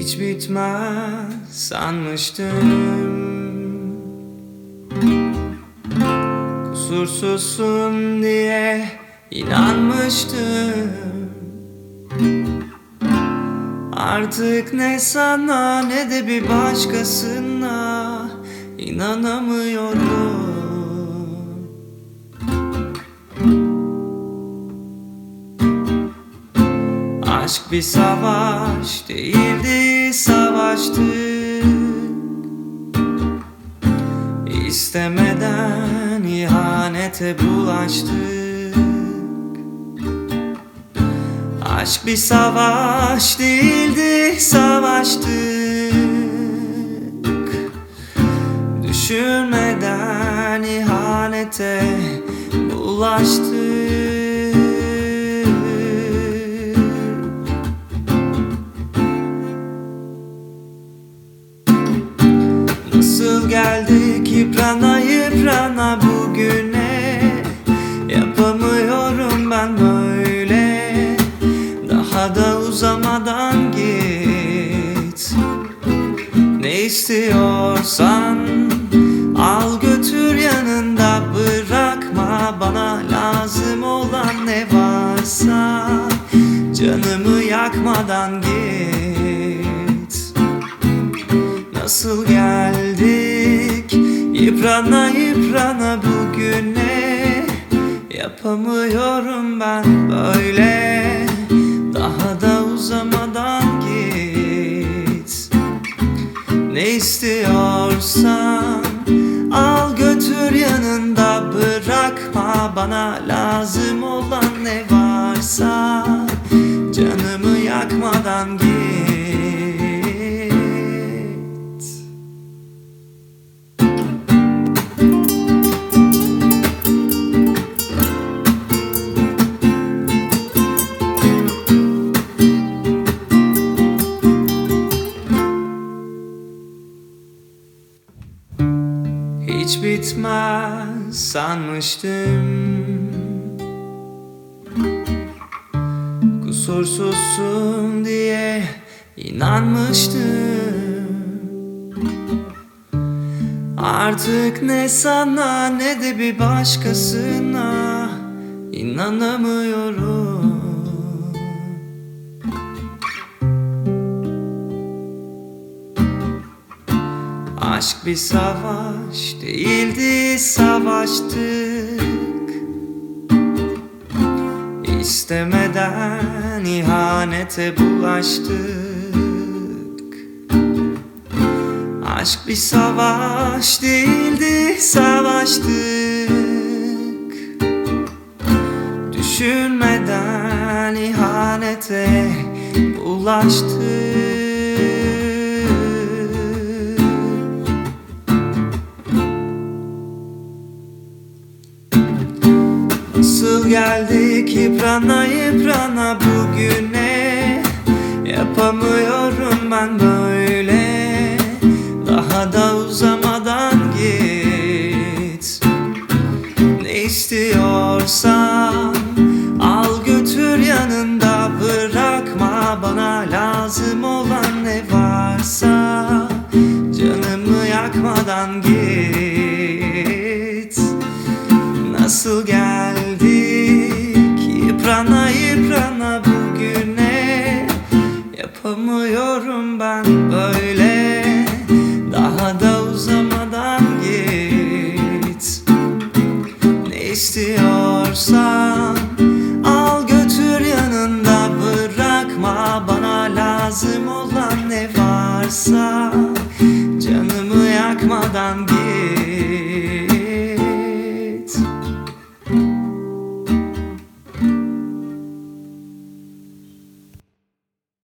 Hiç bitmez sanmıştım. Kusursuzsun diye inanmıştım. Artık ne sana ne de bir başkasına inanamıyorum Aşk bir savaş değildi savaştık İstemeden ihanete bulaştık. Aşk bir savaş değildi savaştık. Düşünmeden ihanete bulaştık yıprana bugüne. Yapamıyorum ben böyle Daha da uzamadan git. Ne istiyorsan Al götür yanında bırakma. Bana lazım olan ne varsa Canımı yakmadan git. Nasıl geldik yıprana yıprana bugüne Yapamıyorum ben böyle. Daha da uzamadan git. Ne istiyorsan Al götür yanında. Bırakma Bana lazım olan ne varsa. Canımı yakmadan git Bitmez sanmıştım. Kusursuzsun diye inanmıştım. Artık ne sana ne de bir başkasına inanamıyorum Aşk bir savaş değildi savaştık. İstemeden ihanete bulaştık. Aşk bir savaş değildi savaştık. Düşünmeden ihanete bulaştık geldik yıprana yıprana bugüne. Yapamıyorum ben böyle. Daha da uzamadan git. Ne istiyorsan Al götür yanında. Bırakma Bana lazım olan ne varsa. Canımı yakmadan git yıprana bugüne. Yapamıyorum ben